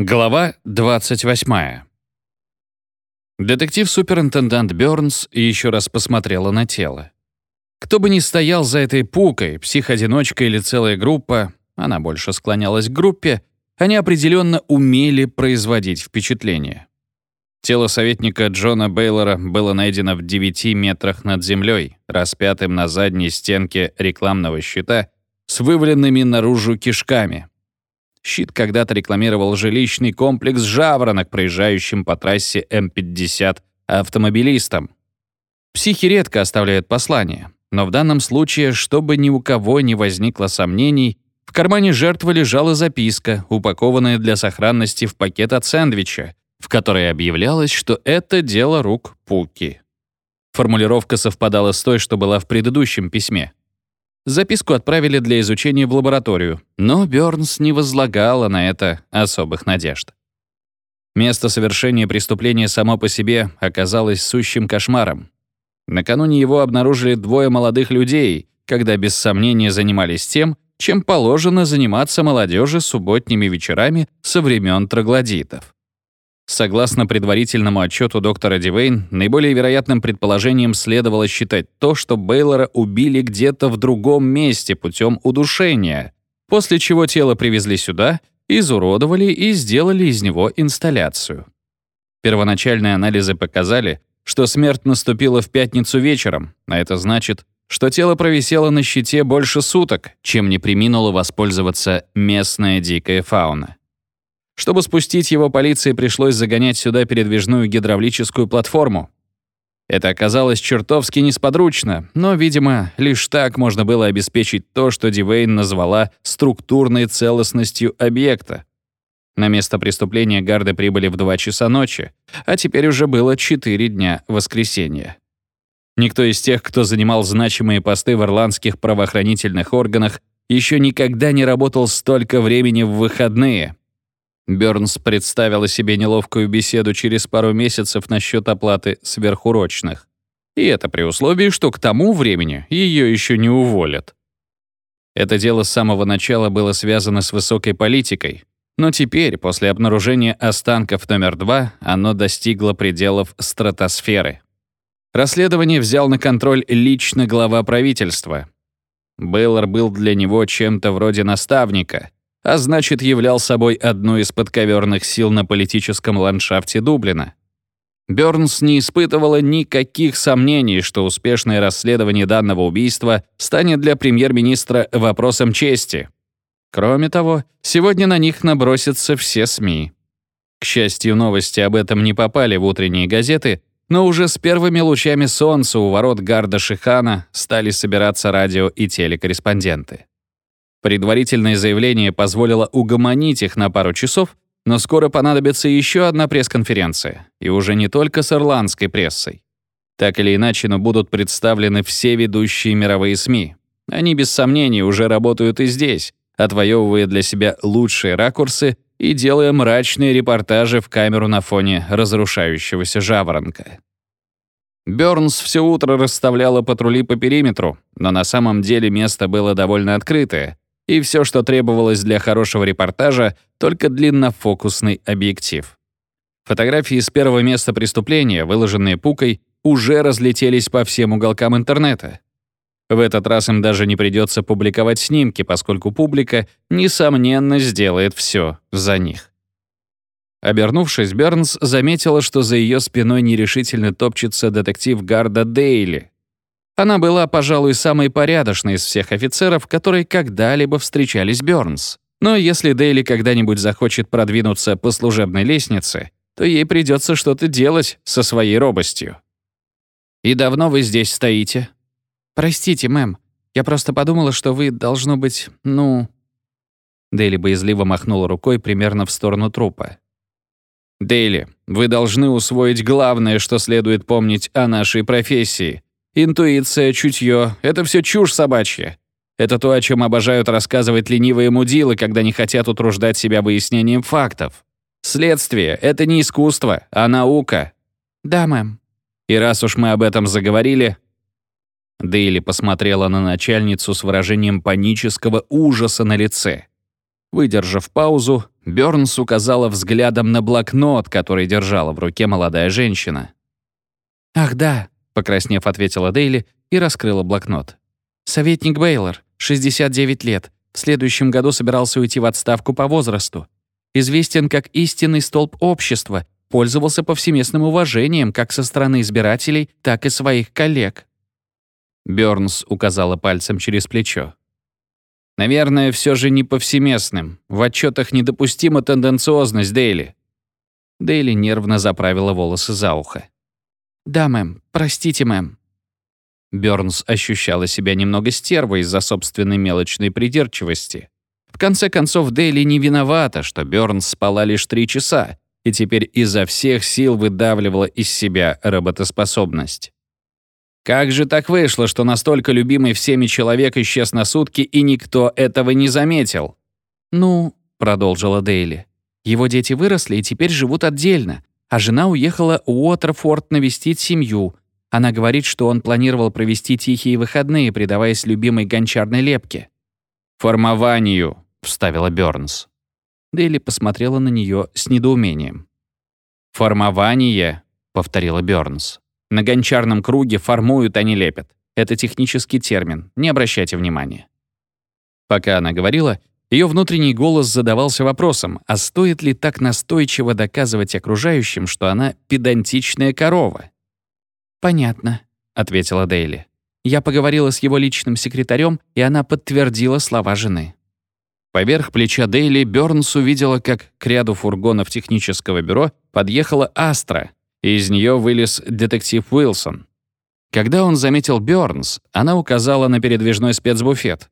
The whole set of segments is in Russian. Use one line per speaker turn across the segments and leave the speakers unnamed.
Глава 28. Детектив-суперинтендант Бёрнс еще раз посмотрела на тело. Кто бы ни стоял за этой пукой, псих-одиночка или целая группа, она больше склонялась к группе, они определенно умели производить впечатление. Тело советника Джона Бейлора было найдено в 9 метрах над землей, распятым на задней стенке рекламного щита с вываленными наружу кишками, Щит когда-то рекламировал жилищный комплекс «Жаворонок», проезжающим по трассе М-50 автомобилистам. Психи редко оставляют послания, но в данном случае, чтобы ни у кого не возникло сомнений, в кармане жертвы лежала записка, упакованная для сохранности в пакет от сэндвича, в которой объявлялось, что это дело рук Пуки. Формулировка совпадала с той, что была в предыдущем письме. Записку отправили для изучения в лабораторию, но Бёрнс не возлагала на это особых надежд. Место совершения преступления само по себе оказалось сущим кошмаром. Накануне его обнаружили двое молодых людей, когда без сомнения занимались тем, чем положено заниматься молодежи субботними вечерами со времен троглодитов. Согласно предварительному отчету доктора Дивейн, наиболее вероятным предположением следовало считать то, что Бейлора убили где-то в другом месте путем удушения, после чего тело привезли сюда, изуродовали и сделали из него инсталляцию. Первоначальные анализы показали, что смерть наступила в пятницу вечером, а это значит, что тело провисело на щите больше суток, чем не приминула воспользоваться местная дикая фауна. Чтобы спустить его, полиции пришлось загонять сюда передвижную гидравлическую платформу. Это оказалось чертовски несподручно, но, видимо, лишь так можно было обеспечить то, что Дивейн назвала структурной целостностью объекта. На место преступления гарды прибыли в 2 часа ночи, а теперь уже было 4 дня воскресенья. Никто из тех, кто занимал значимые посты в ирландских правоохранительных органах, еще никогда не работал столько времени в выходные, Бёрнс представила себе неловкую беседу через пару месяцев насчет оплаты сверхурочных. И это при условии, что к тому времени ее еще не уволят. Это дело с самого начала было связано с высокой политикой, но теперь, после обнаружения останков номер два, оно достигло пределов стратосферы. Расследование взял на контроль лично глава правительства. Бейлор был для него чем-то вроде наставника — а значит, являл собой одну из подковерных сил на политическом ландшафте Дублина. Бёрнс не испытывала никаких сомнений, что успешное расследование данного убийства станет для премьер-министра вопросом чести. Кроме того, сегодня на них набросятся все СМИ. К счастью, новости об этом не попали в утренние газеты, но уже с первыми лучами солнца у ворот гарда Шихана стали собираться радио и телекорреспонденты. Предварительное заявление позволило угомонить их на пару часов, но скоро понадобится еще одна пресс-конференция, и уже не только с ирландской прессой. Так или иначе, но будут представлены все ведущие мировые СМИ. Они без сомнений уже работают и здесь, отвоевывая для себя лучшие ракурсы и делая мрачные репортажи в камеру на фоне разрушающегося жаворонка. Бёрнс все утро расставляла патрули по периметру, но на самом деле место было довольно открытое, и все, что требовалось для хорошего репортажа, только длиннофокусный объектив. Фотографии с первого места преступления, выложенные Пукой, уже разлетелись по всем уголкам интернета. В этот раз им даже не придется публиковать снимки, поскольку публика, несомненно, сделает все за них. Обернувшись, Бернс заметила, что за ее спиной нерешительно топчется детектив Гарда Дейли, она была, пожалуй, самой порядочной из всех офицеров, которые когда-либо встречались Бёрнс. Но если Дейли когда-нибудь захочет продвинуться по служебной лестнице, то ей придется что-то делать со своей робостью. «И давно вы здесь стоите?» «Простите, мэм. Я просто подумала, что вы, должно быть, ну...» Дейли боязливо махнула рукой примерно в сторону трупа. «Дейли, вы должны усвоить главное, что следует помнить о нашей профессии. Интуиция, чутье — это все чушь собачья. Это то, о чем обожают рассказывать ленивые мудилы, когда не хотят утруждать себя выяснением фактов. Следствие — это не искусство, а наука. Да, мэм. И раз уж мы об этом заговорили... Дейли посмотрела на начальницу с выражением панического ужаса на лице. Выдержав паузу, Бёрнс указала взглядом на блокнот, который держала в руке молодая женщина. «Ах да», — покраснев, ответила Дейли и раскрыла блокнот. «Советник Бейлор, 69 лет, в следующем году собирался уйти в отставку по возрасту. Известен как истинный столб общества, пользовался повсеместным уважением как со стороны избирателей, так и своих коллег». Бёрнс указала пальцем через плечо. Наверное, все же не повсеместным. В отчетах недопустима тенденциозность Дейли. Дейли нервно заправила волосы за ухо. «Да, мэм. Простите, мэм». Бёрнс ощущала себя немного стервой из-за собственной мелочной придирчивости. В конце концов, Дейли не виновата, что Бёрнс спала лишь три часа и теперь изо всех сил выдавливала из себя работоспособность. Как же так вышло, что настолько любимый всеми человек исчез на сутки, и никто этого не заметил? «Ну», — продолжила Дейли, — «его дети выросли и теперь живут отдельно, а жена уехала в Уотерфорд навестить семью. Она говорит, что он планировал провести тихие выходные, предаваясь любимой гончарной лепке». «Формованию», — вставила Бёрнс. Дейли посмотрела на нее с недоумением. «Формование», — повторила Бёрнс. На гончарном круге формуют, а не лепят. Это технический термин, не обращайте внимания. Пока она говорила, ее внутренний голос задавался вопросом, а стоит ли так настойчиво доказывать окружающим, что она педантичная корова? «Понятно», — ответила Дейли. «Я поговорила с его личным секретарем, и она подтвердила слова жены». Поверх плеча Дейли Бёрнс увидела, как к ряду фургонов технического бюро подъехала «Астра», и из нее вылез детектив Уилсон. Когда он заметил Бёрнс, она указала на передвижной спецбуфет.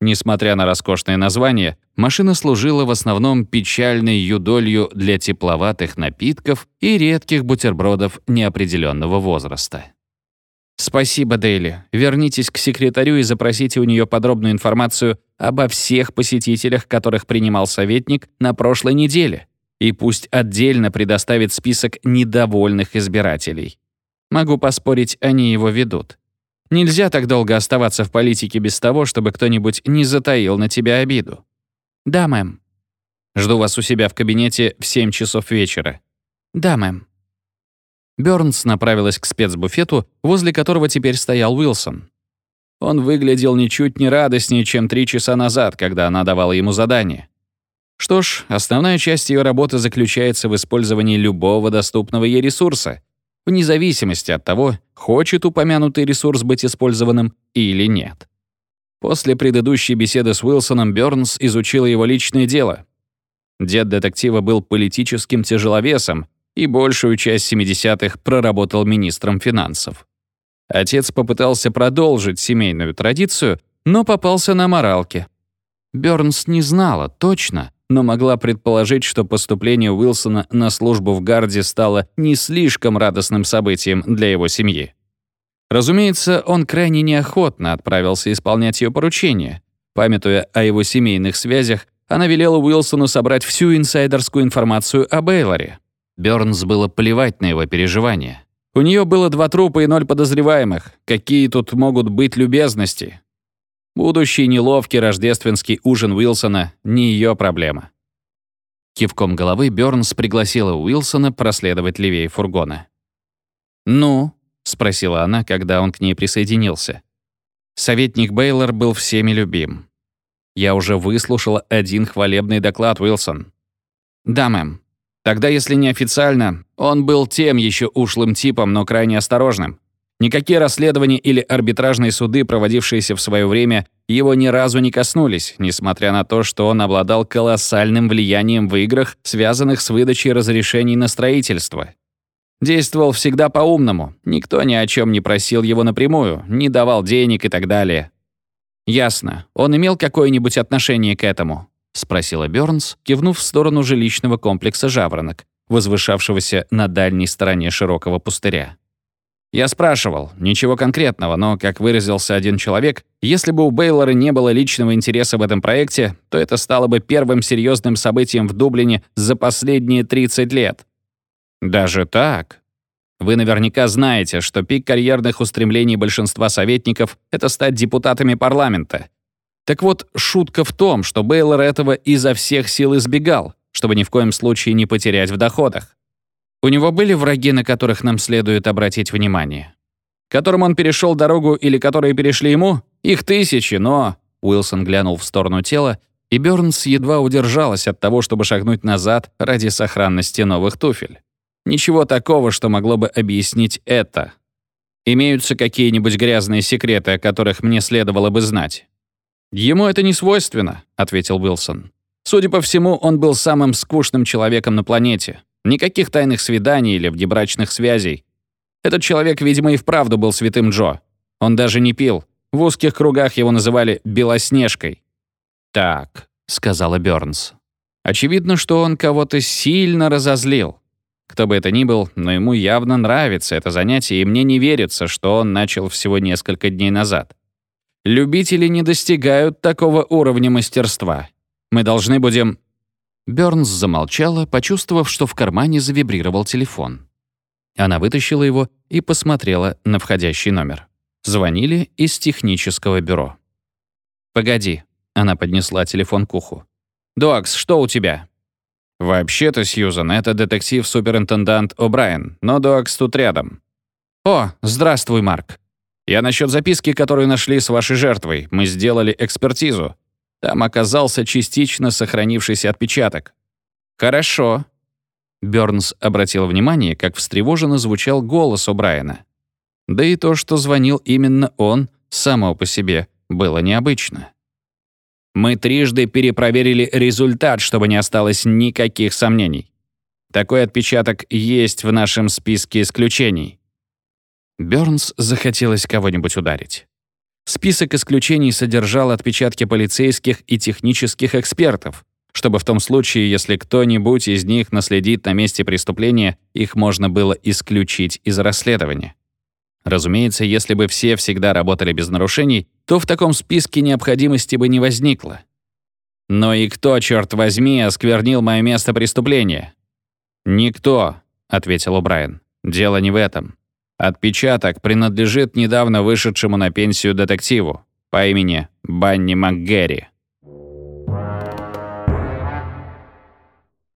Несмотря на роскошное название, машина служила в основном печальной юдолью для тепловатых напитков и редких бутербродов неопределенного возраста. «Спасибо, Дейли. Вернитесь к секретарю и запросите у нее подробную информацию обо всех посетителях, которых принимал советник на прошлой неделе», и пусть отдельно предоставит список недовольных избирателей. Могу поспорить, они его ведут. Нельзя так долго оставаться в политике без того, чтобы кто-нибудь не затаил на тебя обиду. Да, мэм. Жду вас у себя в кабинете в 7 часов вечера. Да, мэм. Бёрнс направилась к спецбуфету, возле которого теперь стоял Уилсон. Он выглядел ничуть не радостнее, чем три часа назад, когда она давала ему задание. Что ж, основная часть ее работы заключается в использовании любого доступного ей ресурса, вне зависимости от того, хочет упомянутый ресурс быть использованным или нет. После предыдущей беседы с Уилсоном Бёрнс изучила его личное дело. Дед детектива был политическим тяжеловесом и большую часть 70-х проработал министром финансов. Отец попытался продолжить семейную традицию, но попался на моралке. Бёрнс не знала точно, но могла предположить, что поступление Уилсона на службу в гарде стало не слишком радостным событием для его семьи. Разумеется, он крайне неохотно отправился исполнять ее поручение. Памятуя о его семейных связях, она велела Уилсону собрать всю инсайдерскую информацию о Бейлоре. Бёрнс было плевать на его переживания. У нее было два трупа и ноль подозреваемых. Какие тут могут быть любезности? Будущий неловкий рождественский ужин Уилсона — не ее проблема. Кивком головы Бёрнс пригласила Уилсона проследовать левее фургона. «Ну?» — спросила она, когда он к ней присоединился. Советник Бейлор был всеми любим. «Я уже выслушала один хвалебный доклад, Уилсон». «Да, мэм. Тогда, если не официально, он был тем еще ушлым типом, но крайне осторожным. Никакие расследования или арбитражные суды, проводившиеся в свое время, его ни разу не коснулись, несмотря на то, что он обладал колоссальным влиянием в играх, связанных с выдачей разрешений на строительство. Действовал всегда по-умному, никто ни о чем не просил его напрямую, не давал денег и так далее. «Ясно. Он имел какое-нибудь отношение к этому?» — спросила Бёрнс, кивнув в сторону жилищного комплекса «Жаворонок», возвышавшегося на дальней стороне широкого пустыря. Я спрашивал, ничего конкретного, но, как выразился один человек, если бы у Бейлора не было личного интереса в этом проекте, то это стало бы первым серьезным событием в Дублине за последние 30 лет. Даже так? Вы наверняка знаете, что пик карьерных устремлений большинства советников — это стать депутатами парламента. Так вот, шутка в том, что Бейлор этого изо всех сил избегал, чтобы ни в коем случае не потерять в доходах. У него были враги, на которых нам следует обратить внимание. Которым он перешел дорогу или которые перешли ему? Их тысячи, но... Уилсон глянул в сторону тела, и Бёрнс едва удержалась от того, чтобы шагнуть назад ради сохранности новых туфель. Ничего такого, что могло бы объяснить это. Имеются какие-нибудь грязные секреты, о которых мне следовало бы знать. «Ему это не свойственно», — ответил Уилсон. «Судя по всему, он был самым скучным человеком на планете. Никаких тайных свиданий или внебрачных связей. Этот человек, видимо, и вправду был святым Джо. Он даже не пил. В узких кругах его называли «белоснежкой». «Так», — сказала Бёрнс. «Очевидно, что он кого-то сильно разозлил. Кто бы это ни был, но ему явно нравится это занятие, и мне не верится, что он начал всего несколько дней назад. Любители не достигают такого уровня мастерства. Мы должны будем...» Бёрнс замолчала, почувствовав, что в кармане завибрировал телефон. Она вытащила его и посмотрела на входящий номер. Звонили из технического бюро. «Погоди», — она поднесла телефон к уху. «Дуакс, что у тебя?» «Вообще-то, Сьюзан, это детектив-суперинтендант О'Брайен, но Дуакс тут рядом». «О, здравствуй, Марк. Я насчет записки, которую нашли с вашей жертвой. Мы сделали экспертизу. Там оказался частично сохранившийся отпечаток». «Хорошо». Бёрнс обратил внимание, как встревоженно звучал голос О'Брайена. Да и то, что звонил именно он, само по себе, было необычно. Мы трижды перепроверили результат, чтобы не осталось никаких сомнений. Такой отпечаток есть в нашем списке исключений. Бёрнс захотелось кого-нибудь ударить. Список исключений содержал отпечатки полицейских и технических экспертов, чтобы в том случае, если кто-нибудь из них наследит на месте преступления, их можно было исключить из расследования. Разумеется, если бы все всегда работали без нарушений, то в таком списке необходимости бы не возникло. Но и кто, черт возьми, осквернил мое место преступления? «Никто», — ответил О'Брайен. «Дело не в этом. Отпечаток принадлежит недавно вышедшему на пенсию детективу по имени Банни МакГерри».